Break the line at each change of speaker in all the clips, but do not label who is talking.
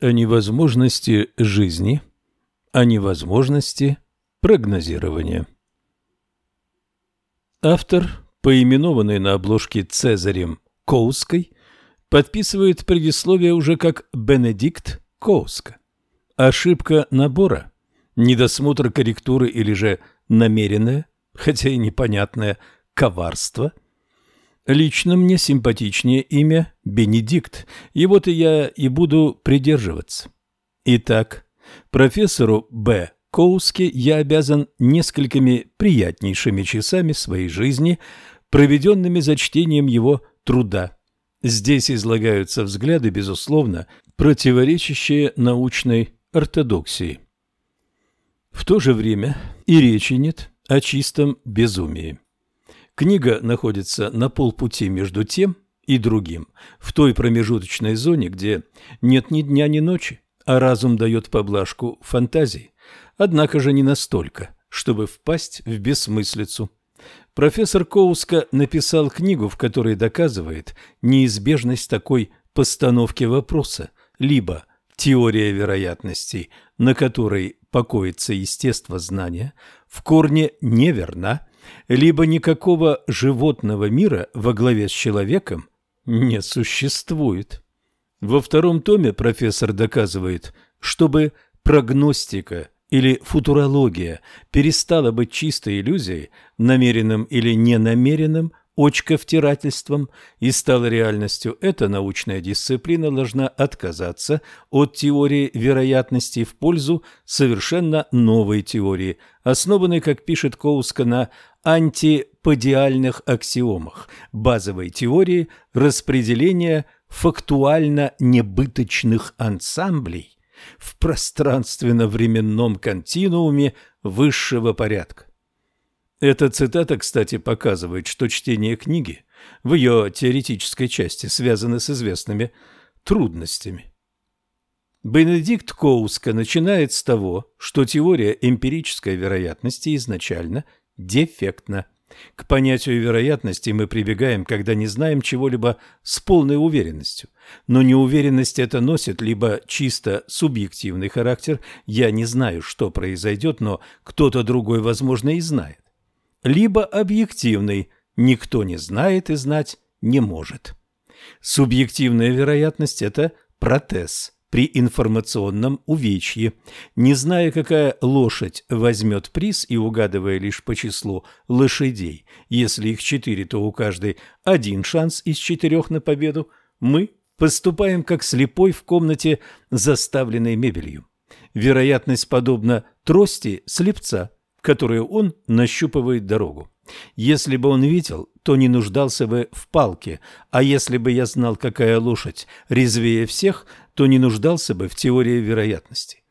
о невозможности жизни, о невозможности прогнозирования. Автор, поименованный на обложке Цезарем Коуской, подписывает предисловие уже как Бенедикт Коуска. Ошибка набора, недосмотр корректуры или же намеренное, хотя и непонятное, коварство. Лично мне симпатичнее имя Бенедикт, его-то я и буду придерживаться. Итак, профессору Б. Коуске я обязан несколькими приятнейшими часами своей жизни, проведенными за чтением его труда. Здесь излагаются взгляды, безусловно, противоречащие научной ортодоксии. В то же время и речи нет о чистом безумии. Книга находится на полпути между тем и другим, в той промежуточной зоне, где нет ни дня, ни ночи, а разум дает поблажку фантазии, однако же не настолько, чтобы впасть в бессмыслицу. Профессор Коуска написал книгу, в которой доказывает неизбежность такой постановки вопроса, либо теория вероятностей, на которой покоится естествознание, в корне неверна, либо никакого животного мира во главе с человеком не существует. Во втором томе профессор доказывает, чтобы прогностика или футурология перестала быть чистой иллюзией, намеренным или ненамеренным очковтирательством и стала реальностью, эта научная дисциплина должна отказаться от теории вероятности в пользу совершенно новой теории, основанной, как пишет Коуска, на антиподиальных аксиомах, базовой теории распределения фактуально-небыточных ансамблей в пространственно-временном континууме высшего порядка. Эта цитата, кстати, показывает, что чтение книги в ее теоретической части связано с известными трудностями. Бенедикт Коуска начинает с того, что теория эмпирической вероятности изначально дефектна. К понятию вероятности мы прибегаем, когда не знаем чего-либо с полной уверенностью. Но неуверенность это носит либо чисто субъективный характер, я не знаю, что произойдет, но кто-то другой, возможно, и знает либо объективный, никто не знает и знать не может. Субъективная вероятность – это протез при информационном увечье. Не зная, какая лошадь возьмет приз и угадывая лишь по числу лошадей, если их четыре, то у каждой один шанс из четырех на победу, мы поступаем как слепой в комнате, заставленной мебелью. Вероятность подобна трости слепца – которую он нащупывает дорогу. Если бы он видел, то не нуждался бы в палке, а если бы я знал, какая лошадь резвее всех, то не нуждался бы в теории вероятности.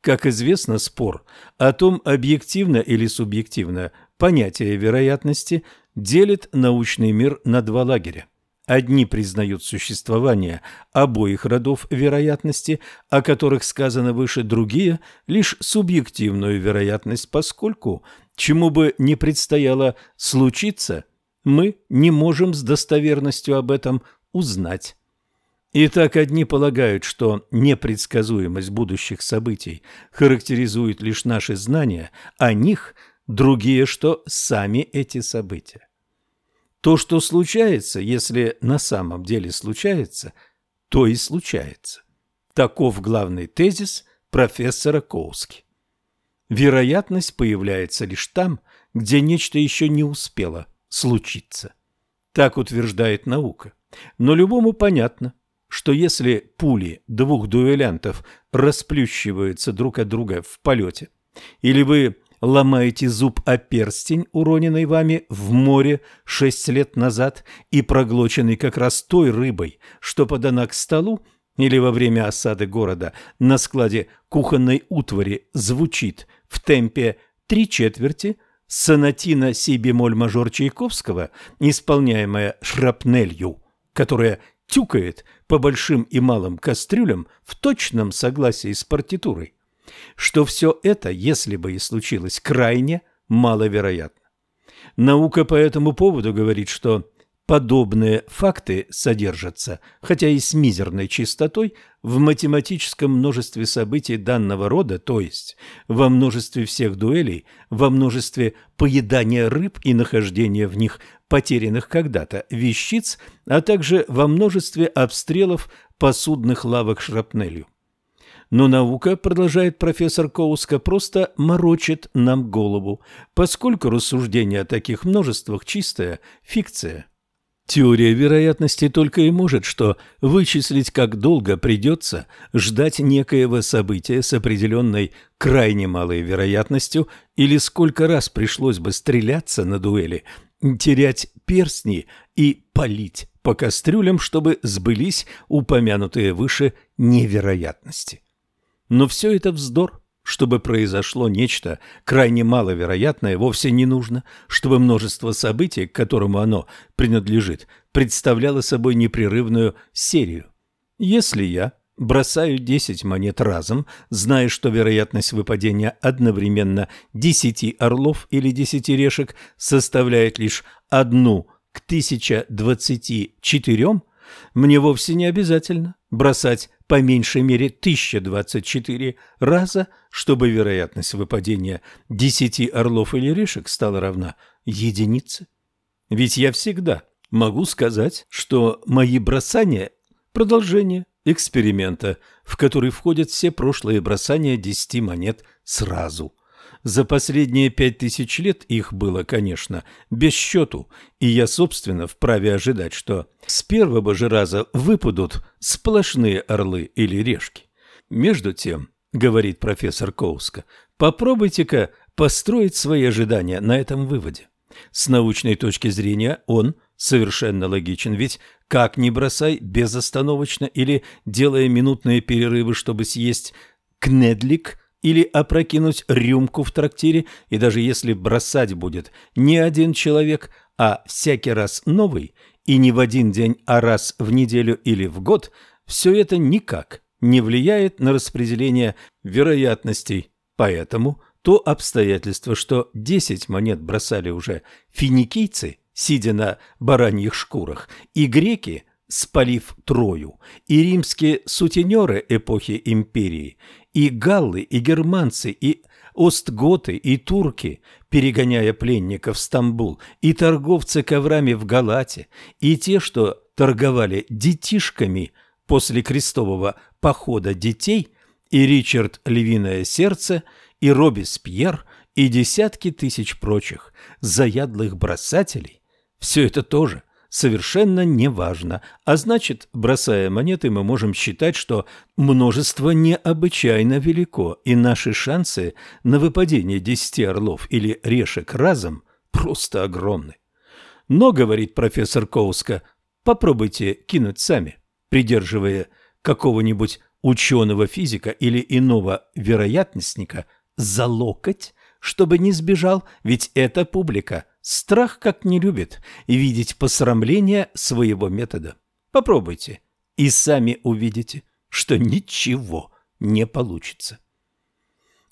Как известно, спор о том, объективно или субъективно понятие вероятности делит научный мир на два лагеря. Одни признают существование обоих родов вероятности, о которых сказано выше, другие – лишь субъективную вероятность, поскольку, чему бы ни предстояло случиться, мы не можем с достоверностью об этом узнать. Итак, одни полагают, что непредсказуемость будущих событий характеризует лишь наши знания о них, другие, что сами эти события. То, что случается, если на самом деле случается, то и случается. Таков главный тезис профессора Коуски. Вероятность появляется лишь там, где нечто еще не успело случиться. Так утверждает наука. Но любому понятно, что если пули двух дуэлянтов расплющиваются друг от друга в полете, или вы ломаете зуб о перстень, уроненный вами в море шесть лет назад и проглоченный как раз той рыбой, что подана к столу, или во время осады города на складе кухонной утвари звучит в темпе три четверти сонатина си-бемоль-мажор Чайковского, исполняемая шрапнелью, которая тюкает по большим и малым кастрюлям в точном согласии с партитурой что все это, если бы и случилось, крайне маловероятно. Наука по этому поводу говорит, что Подобные факты содержатся, хотя и с мизерной частотой, в математическом множестве событий данного рода, то есть во множестве всех дуэлей, во множестве поедания рыб и нахождения в них потерянных когда-то вещиц, а также во множестве обстрелов посудных лавок шрапнелью. Но наука, продолжает профессор Коуска, просто морочит нам голову, поскольку рассуждение о таких множествах – чистая фикция. Теория вероятности только и может что вычислить, как долго придется ждать некоего события с определенной крайне малой вероятностью или сколько раз пришлось бы стреляться на дуэли, терять перстни и палить по кастрюлям, чтобы сбылись упомянутые выше невероятности. Но все это вздор. Чтобы произошло нечто крайне маловероятное, вовсе не нужно, чтобы множество событий, к которому оно принадлежит, представляло собой непрерывную серию. Если я бросаю 10 монет разом, зная, что вероятность выпадения одновременно 10 орлов или 10 решек составляет лишь одну к 1024, мне вовсе не обязательно бросать по меньшей мере 1024 раза, чтобы вероятность выпадения 10 орлов или решек стала равна единице. Ведь я всегда могу сказать, что мои бросания – продолжение эксперимента, в который входят все прошлые бросания 10 монет сразу. За последние пять тысяч лет их было, конечно, без счету, и я, собственно, вправе ожидать, что с первого же раза выпадут сплошные орлы или решки. Между тем, говорит профессор Коуска, попробуйте-ка построить свои ожидания на этом выводе. С научной точки зрения он совершенно логичен, ведь как ни бросай безостановочно или делая минутные перерывы, чтобы съесть кнедлик – или опрокинуть рюмку в трактире, и даже если бросать будет не один человек, а всякий раз новый, и не в один день, а раз в неделю или в год, все это никак не влияет на распределение вероятностей. Поэтому то обстоятельство, что 10 монет бросали уже финикийцы, сидя на бараньих шкурах, и греки, спалив Трою, и римские сутенеры эпохи империи, и галлы, и германцы, и остготы, и турки, перегоняя пленников в Стамбул, и торговцы коврами в Галате, и те, что торговали детишками после крестового похода детей, и Ричард Львиное Сердце, и Робеспьер, и десятки тысяч прочих заядлых бросателей, все это тоже совершенно неважно, а значит, бросая монеты, мы можем считать, что множество необычайно велико, и наши шансы на выпадение десяти орлов или решек разом просто огромны. Но, говорит профессор Коуска, попробуйте кинуть сами, придерживая какого-нибудь ученого-физика или иного вероятностника за локоть, чтобы не сбежал, ведь эта публика Страх как не любит видеть посрамление своего метода. Попробуйте, и сами увидите, что ничего не получится.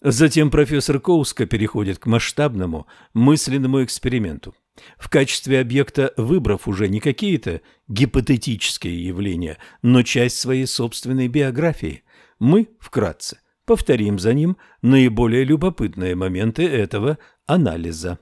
Затем профессор Коуска переходит к масштабному мысленному эксперименту. В качестве объекта выбрав уже не какие-то гипотетические явления, но часть своей собственной биографии, мы, вкратце, повторим за ним наиболее любопытные моменты этого анализа.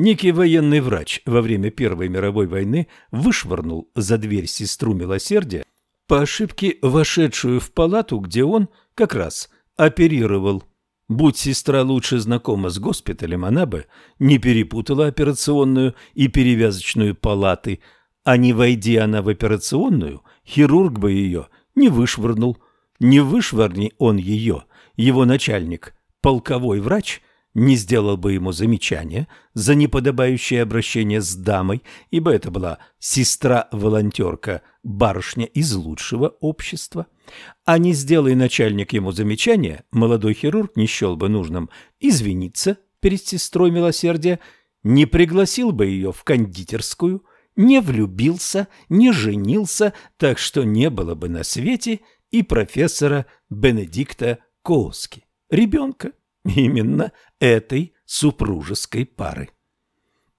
Некий военный врач во время Первой мировой войны вышвырнул за дверь сестру милосердия, по ошибке вошедшую в палату, где он как раз оперировал. Будь сестра лучше знакома с госпиталем, она бы не перепутала операционную и перевязочную палаты, а не войди она в операционную, хирург бы ее не вышвырнул. Не вышвырни он ее, его начальник, полковой врач – не сделал бы ему замечания за неподобающее обращение с дамой, ибо это была сестра-волонтерка, барышня из лучшего общества. А не сделай начальник ему замечания, молодой хирург не счел бы нужным извиниться перед сестрой милосердия, не пригласил бы ее в кондитерскую, не влюбился, не женился, так что не было бы на свете и профессора Бенедикта Коуски, ребенка именно этой супружеской пары.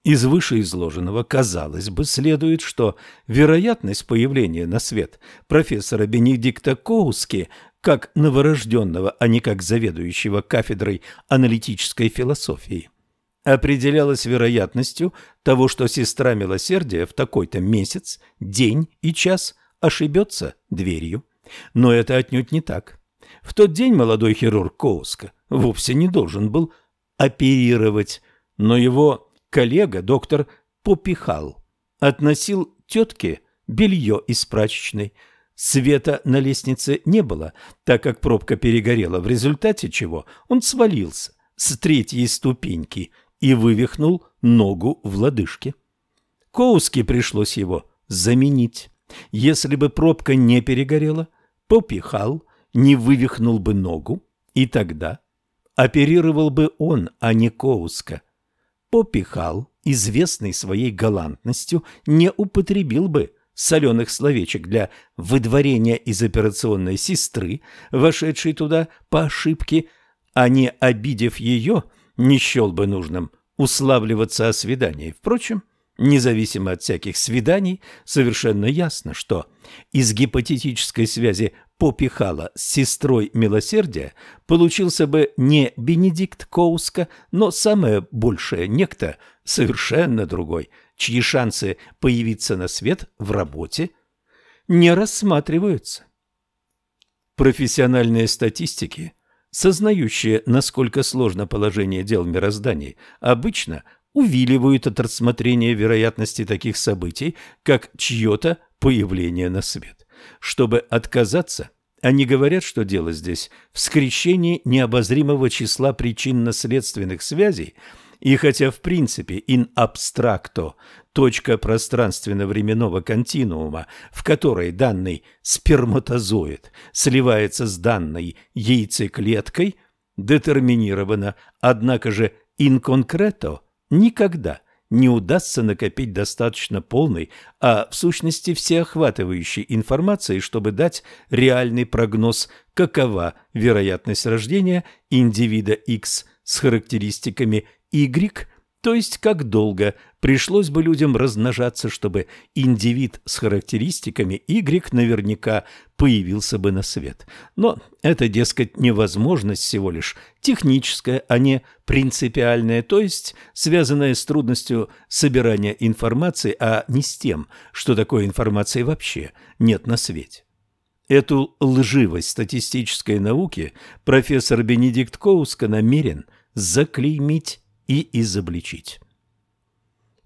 Из вышеизложенного, казалось бы, следует, что вероятность появления на свет профессора Бенедикта Коуски как новорожденного, а не как заведующего кафедрой аналитической философии, определялась вероятностью того, что сестра милосердия в такой-то месяц, день и час ошибется дверью. Но это отнюдь не так. В тот день молодой хирург Коуска вовсе не должен был оперировать, но его коллега, доктор Попихал, относил тетке белье из прачечной. Света на лестнице не было, так как пробка перегорела, в результате чего он свалился с третьей ступеньки и вывихнул ногу в лодыжке. Коуски пришлось его заменить. Если бы пробка не перегорела, Попихал не вывихнул бы ногу, и тогда оперировал бы он, а не Коуска. Попихал, известный своей галантностью, не употребил бы соленых словечек для выдворения из операционной сестры, вошедшей туда по ошибке, а не обидев ее, не счел бы нужным уславливаться о свидании. Впрочем, независимо от всяких свиданий, совершенно ясно, что из гипотетической связи Попихала с сестрой милосердия получился бы не Бенедикт Коуска, но самое большее некто совершенно другой, чьи шансы появиться на свет в работе не рассматриваются. Профессиональные статистики, сознающие, насколько сложно положение дел в мироздании, обычно увиливают от рассмотрения вероятности таких событий, как чье-то появление на свет. Чтобы отказаться, они говорят, что дело здесь в скрещении необозримого числа причинно-следственных связей, и хотя в принципе in abstracto точка пространственно-временного континуума, в которой данный сперматозоид сливается с данной яйцеклеткой, детерминирована, однако же in concreto никогда – не удастся накопить достаточно полной, а в сущности всеохватывающей информации, чтобы дать реальный прогноз, какова вероятность рождения индивида X с характеристиками Y то есть, как долго пришлось бы людям размножаться, чтобы индивид с характеристиками Y наверняка появился бы на свет. Но это, дескать, невозможность всего лишь техническая, а не принципиальная, то есть связанная с трудностью собирания информации, а не с тем, что такой информации вообще нет на свете. Эту лживость статистической науки профессор Бенедикт Коуска намерен заклеймить и изобличить.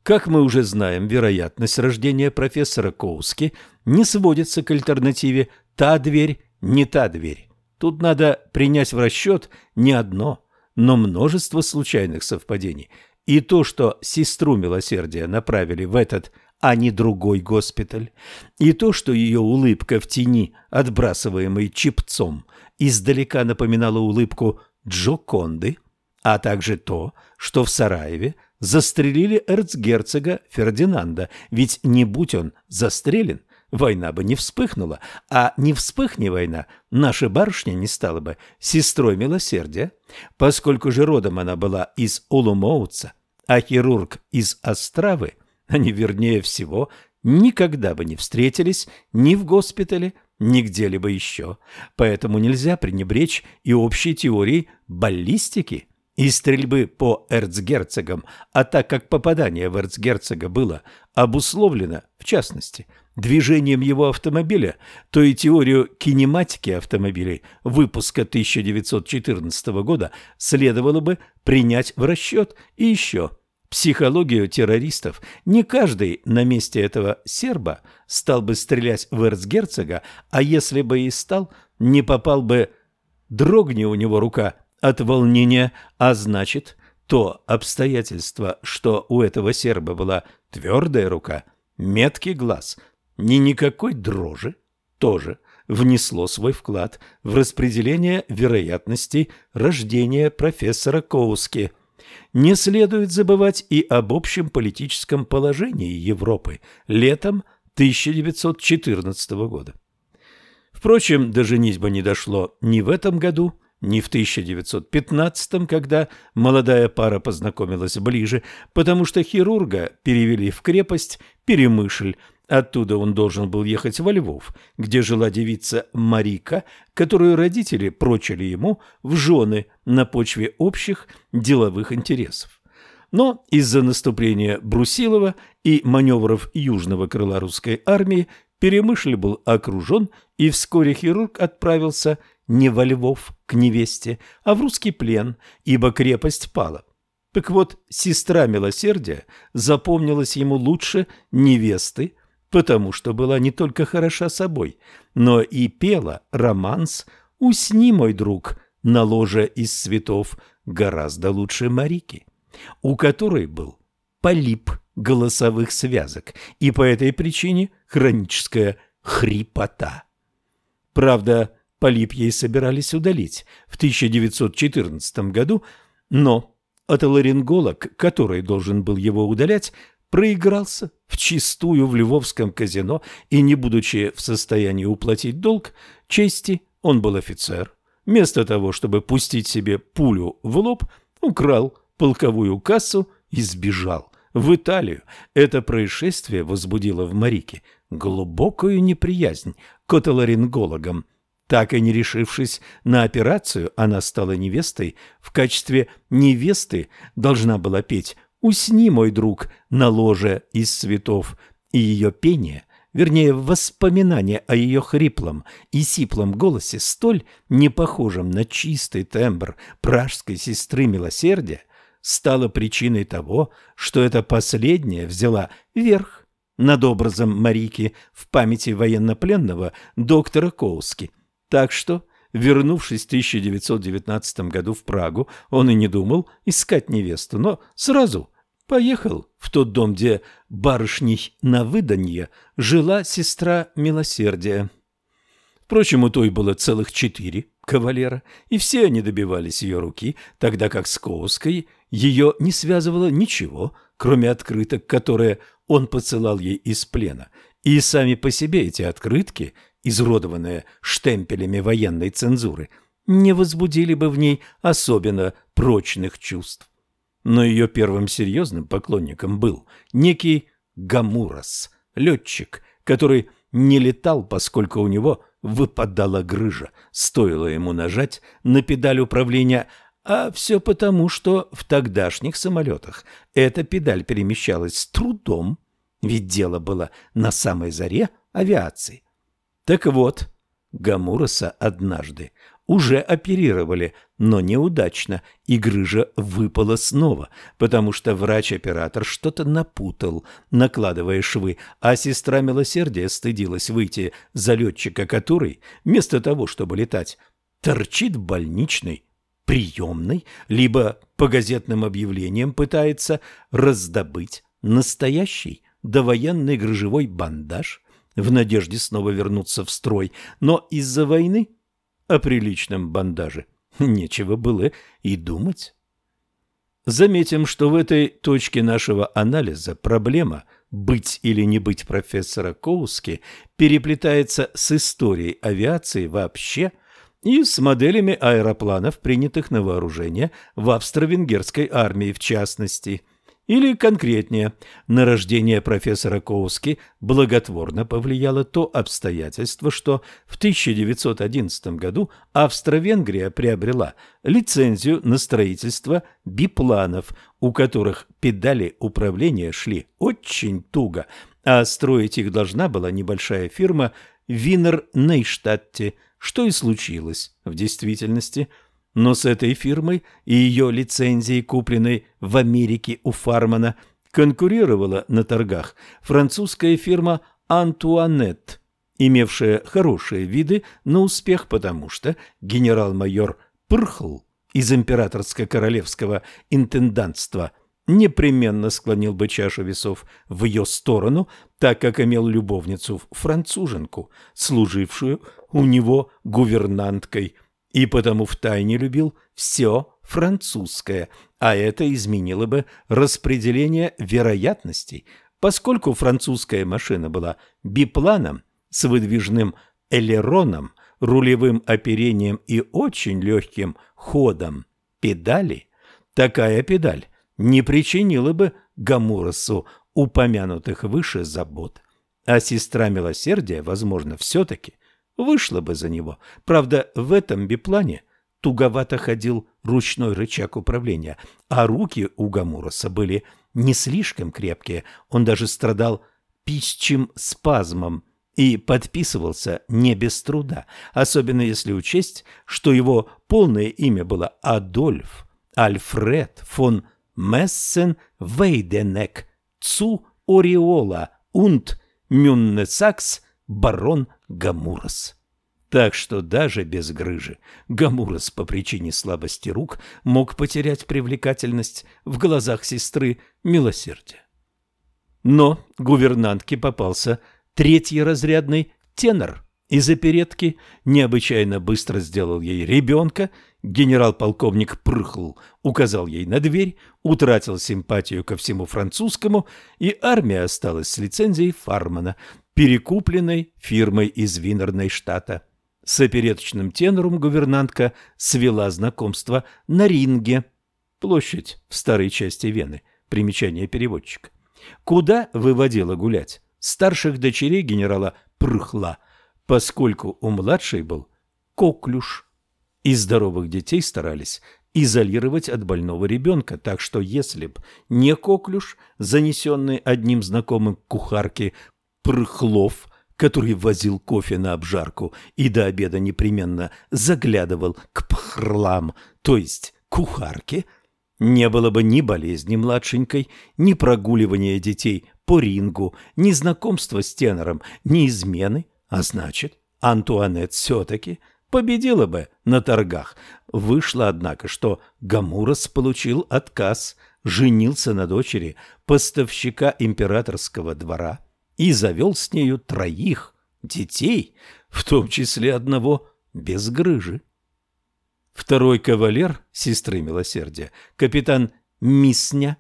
Как мы уже знаем, вероятность рождения профессора Коуски не сводится к альтернативе «та дверь, не та дверь». Тут надо принять в расчет не одно, но множество случайных совпадений. И то, что сестру милосердия направили в этот, а не другой госпиталь, и то, что ее улыбка в тени, отбрасываемой чипцом, издалека напоминала улыбку Джоконды – а также то, что в Сараеве застрелили эрцгерцога Фердинанда, ведь не будь он застрелен, война бы не вспыхнула, а не вспыхни война, наша барышня не стала бы сестрой милосердия, поскольку же родом она была из Улумоуца, а хирург из Остравы, они, вернее всего, никогда бы не встретились ни в госпитале, ни где-либо еще. Поэтому нельзя пренебречь и общей теорией баллистики – и стрельбы по эрцгерцогам, а так как попадание в эрцгерцога было обусловлено, в частности, движением его автомобиля, то и теорию кинематики автомобилей выпуска 1914 года следовало бы принять в расчет и еще психологию террористов. Не каждый на месте этого серба стал бы стрелять в эрцгерцога, а если бы и стал, не попал бы, дрогни у него рука – от волнения, а значит, то обстоятельство, что у этого серба была твердая рука, меткий глаз, ни никакой дрожи, тоже внесло свой вклад в распределение вероятностей рождения профессора Коуски. Не следует забывать и об общем политическом положении Европы летом 1914 года. Впрочем, до женитьбы не дошло ни в этом году, не в 1915, когда молодая пара познакомилась ближе, потому что хирурга перевели в крепость Перемышль. Оттуда он должен был ехать во Львов, где жила девица Марика, которую родители прочили ему в жены на почве общих деловых интересов. Но из-за наступления Брусилова и маневров южного крыла русской армии Перемышль был окружен, и вскоре хирург отправился не во Львов к невесте, а в русский плен, ибо крепость пала. Так вот, сестра милосердия запомнилась ему лучше невесты, потому что была не только хороша собой, но и пела романс «Усни, мой друг», на ложе из цветов гораздо лучше Марики, у которой был полип голосовых связок и по этой причине хроническая хрипота. Правда, полип ей собирались удалить в 1914 году, но отоларинголог, который должен был его удалять, проигрался в чистую в львовском казино и, не будучи в состоянии уплатить долг, чести, он был офицер, вместо того, чтобы пустить себе пулю в лоб, украл полковую кассу и сбежал в Италию. Это происшествие возбудило в Марике глубокую неприязнь к отоларингологам. Так и не решившись на операцию, она стала невестой. В качестве невесты должна была петь «Усни, мой друг, на ложе из цветов», и ее пение, вернее, воспоминание о ее хриплом и сиплом голосе, столь не похожем на чистый тембр пражской сестры милосердия, стало причиной того, что эта последняя взяла верх над образом Марики в памяти военнопленного доктора Коуски – так что, вернувшись в 1919 году в Прагу, он и не думал искать невесту, но сразу поехал в тот дом, где барышней на выданье жила сестра Милосердия. Впрочем, у той было целых четыре кавалера, и все они добивались ее руки, тогда как с Коуской ее не связывало ничего, кроме открыток, которые он посылал ей из плена. И сами по себе эти открытки изуродованная штемпелями военной цензуры, не возбудили бы в ней особенно прочных чувств. Но ее первым серьезным поклонником был некий Гамурас, летчик, который не летал, поскольку у него выпадала грыжа, стоило ему нажать на педаль управления, а все потому, что в тогдашних самолетах эта педаль перемещалась с трудом, ведь дело было на самой заре авиации. Так вот, Гамураса однажды уже оперировали, но неудачно, и грыжа выпала снова, потому что врач-оператор что-то напутал, накладывая швы, а сестра милосердия стыдилась выйти за летчика, который, вместо того, чтобы летать, торчит в больничной приемной, либо по газетным объявлениям пытается раздобыть настоящий довоенный грыжевой бандаж – в надежде снова вернуться в строй, но из-за войны о приличном бандаже нечего было и думать. Заметим, что в этой точке нашего анализа проблема «быть или не быть профессора Коуски» переплетается с историей авиации вообще и с моделями аэропланов, принятых на вооружение в австро-венгерской армии в частности – или, конкретнее, на рождение профессора Коуски благотворно повлияло то обстоятельство, что в 1911 году Австро-Венгрия приобрела лицензию на строительство бипланов, у которых педали управления шли очень туго, а строить их должна была небольшая фирма Винер Нейштадте, что и случилось в действительности – но с этой фирмой и ее лицензией, купленной в Америке у Фармана, конкурировала на торгах французская фирма «Антуанет», имевшая хорошие виды на успех, потому что генерал-майор Пырхл из императорско-королевского интендантства непременно склонил бы чашу весов в ее сторону, так как имел любовницу-француженку, служившую у него гувернанткой – и потому втайне любил все французское, а это изменило бы распределение вероятностей, поскольку французская машина была бипланом с выдвижным элероном, рулевым оперением и очень легким ходом педали, такая педаль не причинила бы Гамуросу упомянутых выше забот. А сестра милосердия, возможно, все-таки вышла бы за него. Правда, в этом биплане туговато ходил ручной рычаг управления, а руки у Гамуроса были не слишком крепкие. Он даже страдал пищим спазмом и подписывался не без труда, особенно если учесть, что его полное имя было Адольф Альфред фон Мессен Вейденек Цу Ореола und Мюннесакс барон Гамурас. Так что даже без грыжи Гамурас по причине слабости рук мог потерять привлекательность в глазах сестры милосердия. Но гувернантке попался третий разрядный тенор из оперетки, необычайно быстро сделал ей ребенка, генерал-полковник Прыхл указал ей на дверь, утратил симпатию ко всему французскому, и армия осталась с лицензией Фармана, перекупленной фирмой из Винерной штата. С опереточным тенором гувернантка свела знакомство на ринге, площадь в старой части Вены, примечание переводчика. Куда выводила гулять? Старших дочерей генерала Прыхла, поскольку у младшей был коклюш. И здоровых детей старались изолировать от больного ребенка, так что если б не коклюш, занесенный одним знакомым к кухарке Прыхлов, который возил кофе на обжарку и до обеда непременно заглядывал к пхрлам, то есть кухарке, не было бы ни болезни младшенькой, ни прогуливания детей по рингу, ни знакомства с тенором, ни измены, а значит, Антуанет все-таки победила бы на торгах. Вышло, однако, что Гамурас получил отказ, женился на дочери поставщика императорского двора и завел с нею троих детей, в том числе одного без грыжи. Второй кавалер сестры милосердия, капитан Мисня,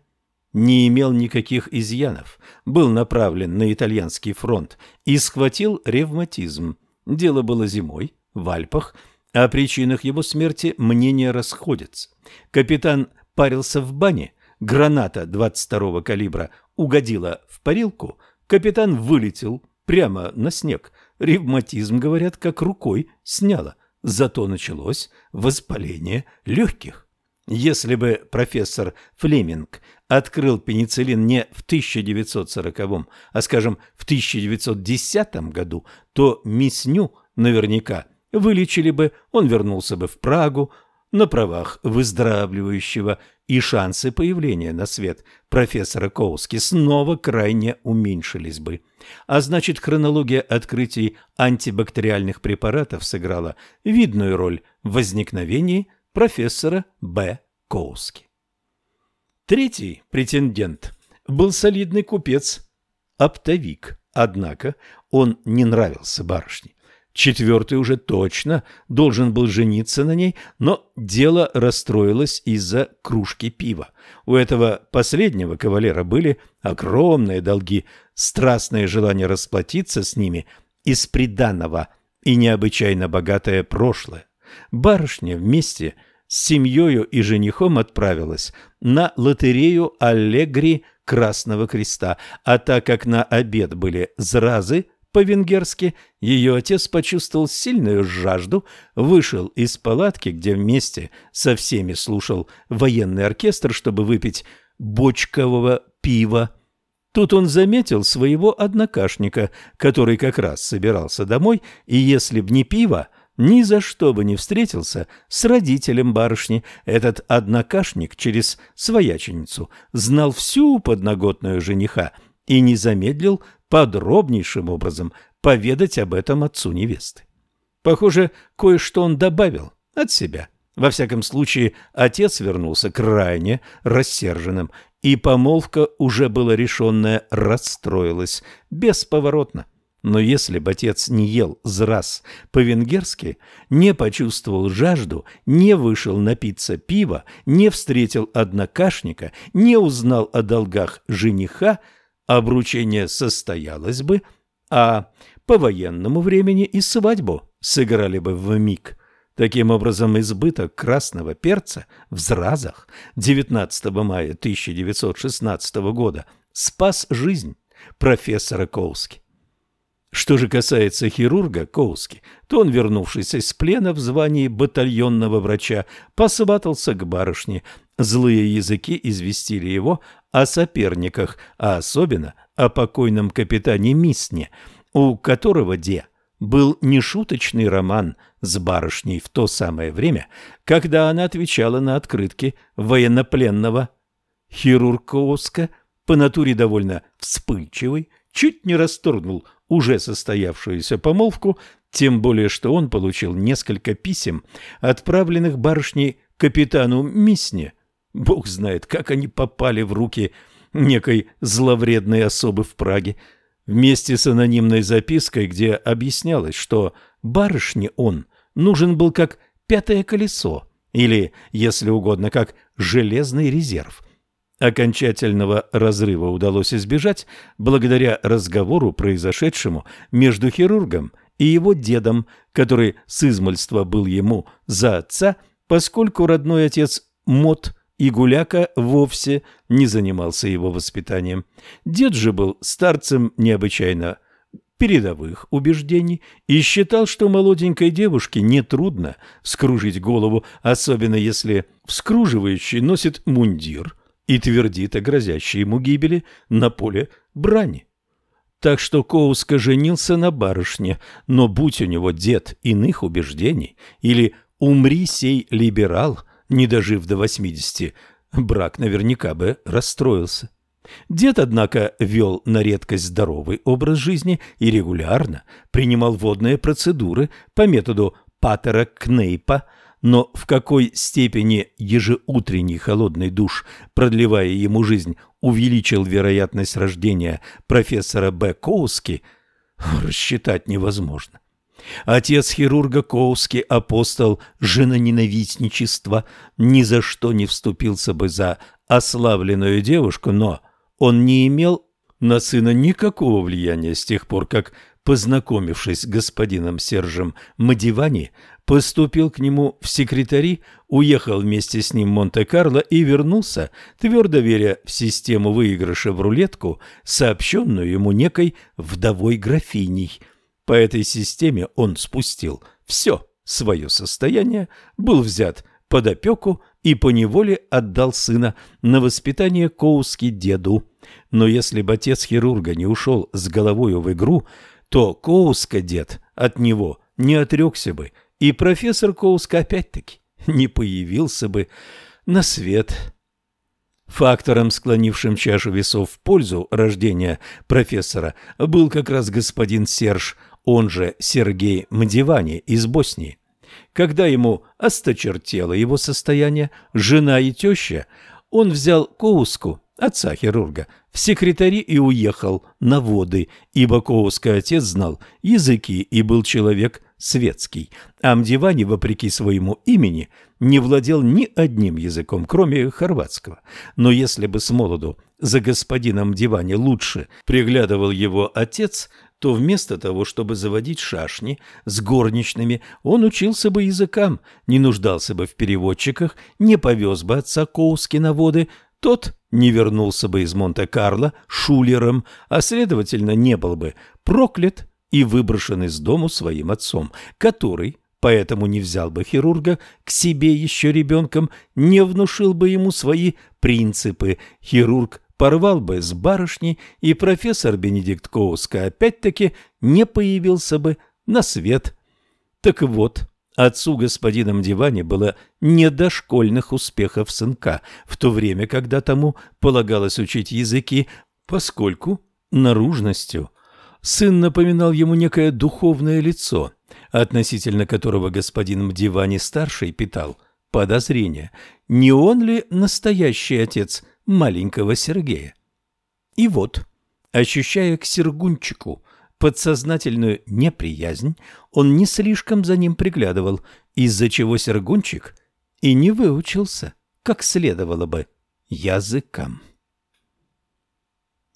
не имел никаких изъянов, был направлен на итальянский фронт и схватил ревматизм. Дело было зимой, в Альпах, о причинах его смерти мнения расходятся. Капитан парился в бане, граната 22-го калибра угодила в парилку, капитан вылетел прямо на снег. Ревматизм, говорят, как рукой сняло. Зато началось воспаление легких. Если бы профессор Флеминг открыл пенициллин не в 1940, а, скажем, в 1910 году, то Мисню наверняка вылечили бы, он вернулся бы в Прагу на правах выздоравливающего, и шансы появления на свет профессора Коуски снова крайне уменьшились бы. А значит, хронология открытий антибактериальных препаратов сыграла видную роль в возникновении профессора Б. Коуски. Третий претендент был солидный купец, оптовик, однако он не нравился барышне. Четвертый уже точно должен был жениться на ней, но дело расстроилось из-за кружки пива. У этого последнего кавалера были огромные долги, страстное желание расплатиться с ними из приданного и необычайно богатое прошлое. Барышня вместе с семьей и женихом отправилась на лотерею Аллегри Красного Креста, а так как на обед были зразы, по-венгерски, ее отец почувствовал сильную жажду, вышел из палатки, где вместе со всеми слушал военный оркестр, чтобы выпить бочкового пива. Тут он заметил своего однокашника, который как раз собирался домой, и если б не пиво, ни за что бы не встретился с родителем барышни. Этот однокашник через свояченицу знал всю подноготную жениха и не замедлил подробнейшим образом поведать об этом отцу невесты. Похоже, кое-что он добавил от себя. Во всяком случае, отец вернулся крайне рассерженным, и помолвка, уже была решенная, расстроилась бесповоротно. Но если бы отец не ел зраз по-венгерски, не почувствовал жажду, не вышел напиться пива, не встретил однокашника, не узнал о долгах жениха, обручение состоялось бы, а по военному времени и свадьбу сыграли бы в миг. Таким образом, избыток красного перца в Зразах 19 мая 1916 года спас жизнь профессора Коуски. Что же касается хирурга Коуски, то он, вернувшись из плена в звании батальонного врача, посватался к барышне. Злые языки известили его о соперниках, а особенно о покойном капитане Мисне, у которого Де был нешуточный роман с барышней в то самое время, когда она отвечала на открытки военнопленного. Хирург Коуска, по натуре довольно вспыльчивый, чуть не расторгнул уже состоявшуюся помолвку, тем более что он получил несколько писем, отправленных барышней капитану Мисне. Бог знает, как они попали в руки некой зловредной особы в Праге, вместе с анонимной запиской, где объяснялось, что барышне он нужен был как пятое колесо, или, если угодно, как железный резерв. Окончательного разрыва удалось избежать благодаря разговору, произошедшему между хирургом и его дедом, который с измольства был ему за отца, поскольку родной отец Мот и Гуляка вовсе не занимался его воспитанием. Дед же был старцем необычайно передовых убеждений и считал, что молоденькой девушке нетрудно вскружить голову, особенно если вскруживающий носит мундир – и твердит о грозящей ему гибели на поле брани. Так что Коуска женился на барышне, но будь у него дед иных убеждений, или «умри сей либерал», не дожив до восьмидесяти, брак наверняка бы расстроился. Дед, однако, вел на редкость здоровый образ жизни и регулярно принимал водные процедуры по методу Паттера Кнейпа – но в какой степени ежеутренний холодный душ, продлевая ему жизнь, увеличил вероятность рождения профессора Б. Коуски, рассчитать невозможно. Отец хирурга Коуски, апостол женоненавистничества, ни за что не вступился бы за ославленную девушку, но он не имел на сына никакого влияния с тех пор, как, познакомившись с господином Сержем Мадивани, поступил к нему в секретари, уехал вместе с ним в Монте-Карло и вернулся, твердо веря в систему выигрыша в рулетку, сообщенную ему некой вдовой графиней. По этой системе он спустил все свое состояние, был взят под опеку и поневоле отдал сына на воспитание Коуски деду. Но если бы отец хирурга не ушел с головою в игру, то Коуска дед от него не отрекся бы – и профессор Коуск опять-таки не появился бы на свет. Фактором, склонившим чашу весов в пользу рождения профессора, был как раз господин Серж, он же Сергей Мдивани из Боснии. Когда ему осточертело его состояние, жена и теща, он взял Коуску, отца хирурга, в секретари и уехал на воды, ибо Коуска отец знал языки и был человек светский, а Мдивани, вопреки своему имени, не владел ни одним языком, кроме хорватского. Но если бы с молоду за господином Дивани лучше приглядывал его отец, то вместо того, чтобы заводить шашни с горничными, он учился бы языкам, не нуждался бы в переводчиках, не повез бы отца Коуски на воды, тот не вернулся бы из Монте-Карло шулером, а, следовательно, не был бы проклят и выброшен из дому своим отцом, который, поэтому не взял бы хирурга к себе еще ребенком, не внушил бы ему свои принципы. Хирург порвал бы с барышней, и профессор Бенедикт Коуска опять-таки не появился бы на свет. Так вот, отцу господином Диване было не до школьных успехов сынка, в то время, когда тому полагалось учить языки, поскольку наружностью. Сын напоминал ему некое духовное лицо, относительно которого господин Мдивани-старший питал подозрения, не он ли настоящий отец маленького Сергея. И вот, ощущая к Сергунчику подсознательную неприязнь, он не слишком за ним приглядывал, из-за чего Сергунчик и не выучился, как следовало бы, языкам.